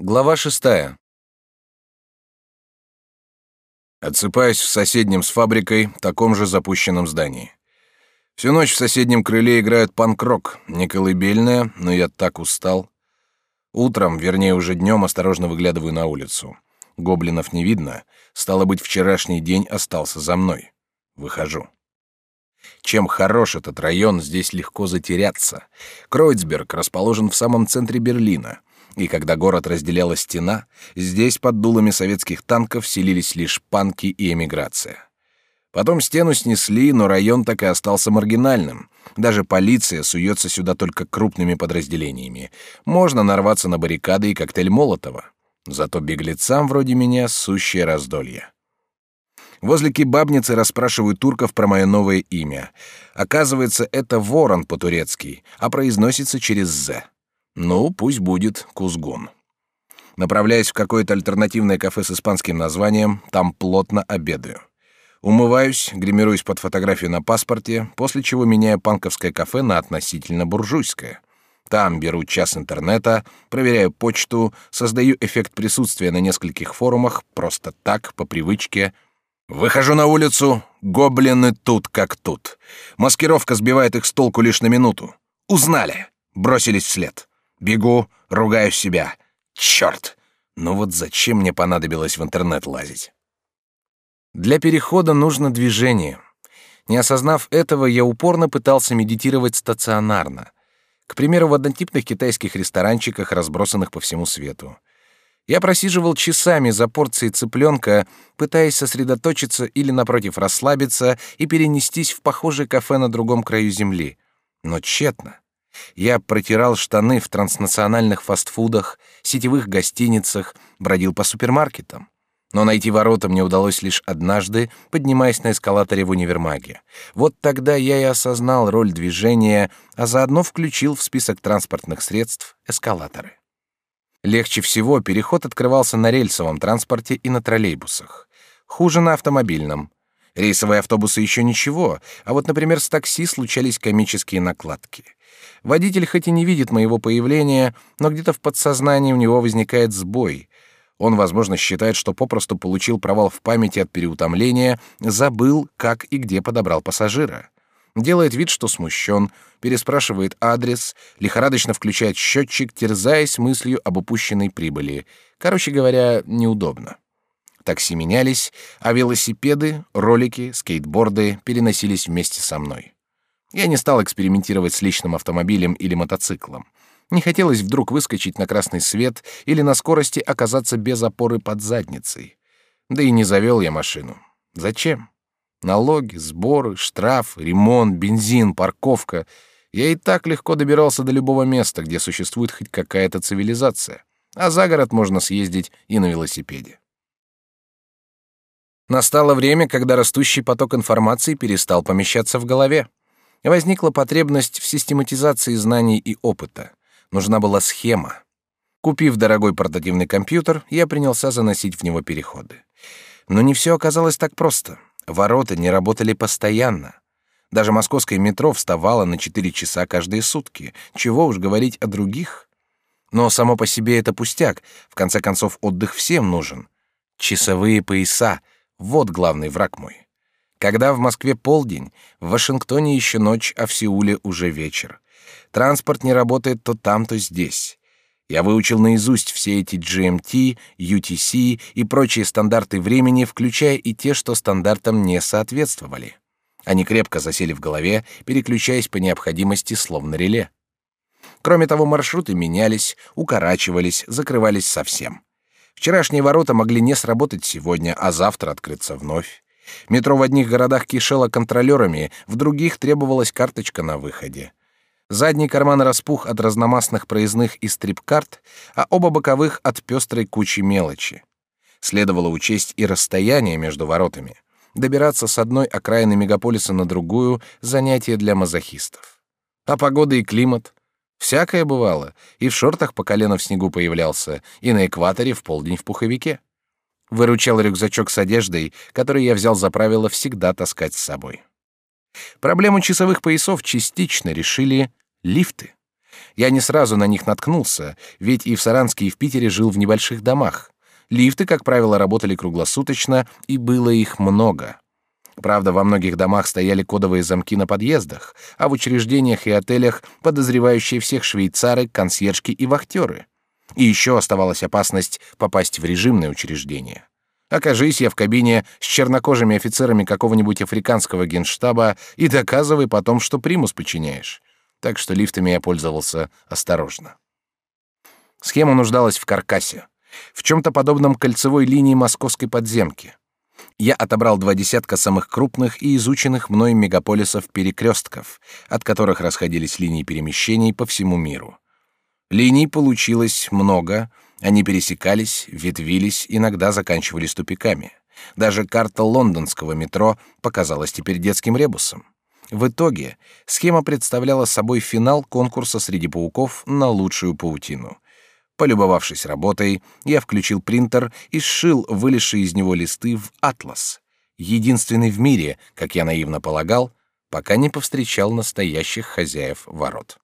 Глава шестая. Отсыпаюсь в соседнем с фабрикой, таком же запущенном здании. Всю ночь в соседнем крыле играют панк-рок, не колыбельная, но я так устал. Утром, вернее уже днем, осторожно выглядываю на улицу. Гоблинов не видно, стало быть, вчерашний день остался за мной. Выхожу. Чем хорош этот район, здесь легко затеряться. Кройцберг расположен в самом центре Берлина — и когда город разделяла стена, здесь под дулами советских танков селились лишь панки и эмиграция. Потом стену снесли, но район так и остался маргинальным. Даже полиция суется сюда только крупными подразделениями. Можно нарваться на баррикады и коктейль Молотова. Зато беглецам вроде меня сущее раздолье. Возле кебабницы расспрашивают турков про мое новое имя. Оказывается, это ворон по-турецки, а произносится через «з». Ну, пусть будет Кузгун. Направляюсь в какое-то альтернативное кафе с испанским названием, там плотно обедаю. Умываюсь, гримируюсь под фотографию на паспорте, после чего меняю панковское кафе на относительно буржуйское. Там беру час интернета, проверяю почту, создаю эффект присутствия на нескольких форумах, просто так, по привычке. Выхожу на улицу, гоблины тут как тут. Маскировка сбивает их с толку лишь на минуту. Узнали, бросились вслед. Бегу, ругаю себя. Черт! Ну вот зачем мне понадобилось в интернет лазить? Для перехода нужно движение. Не осознав этого, я упорно пытался медитировать стационарно. К примеру, в однотипных китайских ресторанчиках, разбросанных по всему свету. Я просиживал часами за порцией цыпленка, пытаясь сосредоточиться или, напротив, расслабиться и перенестись в похожее кафе на другом краю земли. Но тщетно. Я протирал штаны в транснациональных фастфудах, сетевых гостиницах, бродил по супермаркетам. Но найти ворота мне удалось лишь однажды, поднимаясь на эскалаторе в универмаге. Вот тогда я и осознал роль движения, а заодно включил в список транспортных средств эскалаторы. Легче всего переход открывался на рельсовом транспорте и на троллейбусах. Хуже на автомобильном. Рейсовые автобусы еще ничего, а вот, например, с такси случались комические накладки — Водитель хоть и не видит моего появления, но где-то в подсознании у него возникает сбой. Он, возможно, считает, что попросту получил провал в памяти от переутомления, забыл, как и где подобрал пассажира. Делает вид, что смущен, переспрашивает адрес, лихорадочно включает счетчик, терзаясь мыслью об упущенной прибыли. Короче говоря, неудобно. Такси менялись, а велосипеды, ролики, скейтборды переносились вместе со мной. Я не стал экспериментировать с личным автомобилем или мотоциклом. Не хотелось вдруг выскочить на красный свет или на скорости оказаться без опоры под задницей. Да и не завел я машину. Зачем? Налоги, сборы, штраф, ремонт, бензин, парковка. Я и так легко добирался до любого места, где существует хоть какая-то цивилизация. А за город можно съездить и на велосипеде. Настало время, когда растущий поток информации перестал помещаться в голове возникла потребность в систематизации знаний и опыта. Нужна была схема. Купив дорогой портативный компьютер, я принялся заносить в него переходы. Но не все оказалось так просто. Ворота не работали постоянно. Даже московское метро вставало на 4 часа каждые сутки. Чего уж говорить о других. Но само по себе это пустяк. В конце концов, отдых всем нужен. Часовые пояса — вот главный враг мой. Когда в Москве полдень, в Вашингтоне еще ночь, а в Сеуле уже вечер. Транспорт не работает то там, то здесь. Я выучил наизусть все эти GMT, UTC и прочие стандарты времени, включая и те, что стандартам не соответствовали. Они крепко засели в голове, переключаясь по необходимости словно реле. Кроме того, маршруты менялись, укорачивались, закрывались совсем. Вчерашние ворота могли не сработать сегодня, а завтра открыться вновь. Метро в одних городах кишело контролерами, в других требовалась карточка на выходе. Задний карман распух от разномастных проездных и стрип-карт, а оба боковых от пестрой кучи мелочи. Следовало учесть и расстояние между воротами. Добираться с одной окраины мегаполиса на другую — занятие для мазохистов. А погода и климат? Всякое бывало. И в шортах по колено в снегу появлялся, и на экваторе в полдень в пуховике. Выручал рюкзачок с одеждой, который я взял за правило всегда таскать с собой. Проблему часовых поясов частично решили лифты. Я не сразу на них наткнулся, ведь и в Саранске, и в Питере жил в небольших домах. Лифты, как правило, работали круглосуточно, и было их много. Правда, во многих домах стояли кодовые замки на подъездах, а в учреждениях и отелях подозревающие всех швейцары, консьержки и вахтеры. И еще оставалась опасность попасть в режимное учреждение. Окажись я в кабине с чернокожими офицерами какого-нибудь африканского генштаба и доказывай потом, что примус подчиняешь. Так что лифтами я пользовался осторожно. Схема нуждалась в каркасе, в чем-то подобном кольцевой линии московской подземки. Я отобрал два десятка самых крупных и изученных мной мегаполисов-перекрестков, от которых расходились линии перемещений по всему миру. Линий получилось много, они пересекались, ветвились, иногда заканчивались тупиками. Даже карта лондонского метро показалась теперь детским ребусом. В итоге схема представляла собой финал конкурса среди пауков на лучшую паутину. Полюбовавшись работой, я включил принтер и сшил вылезшие из него листы в атлас, единственный в мире, как я наивно полагал, пока не повстречал настоящих хозяев ворот.